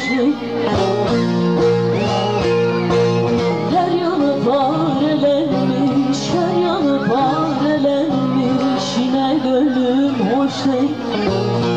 karşı Her yanı parelenmiş, her yanı parelenmiş Yine gönlüm hoş değil.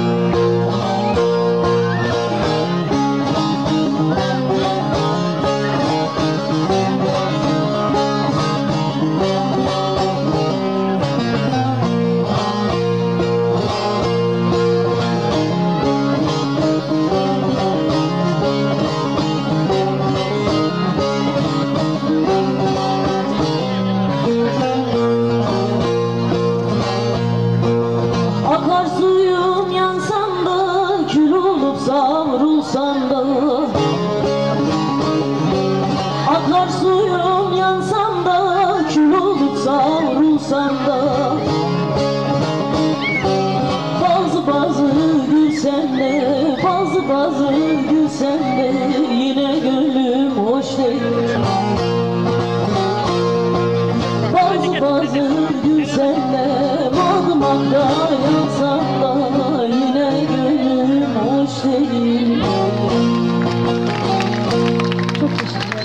kavrulsam da Akar suyum yansam da Kül olup savrulsam da. Bazı bazı gülsem de Bazı bazı gülsem de Yine gönlüm hoş değil. Bazı bazı gülsem de Madımakta yansam ちょっとしごい。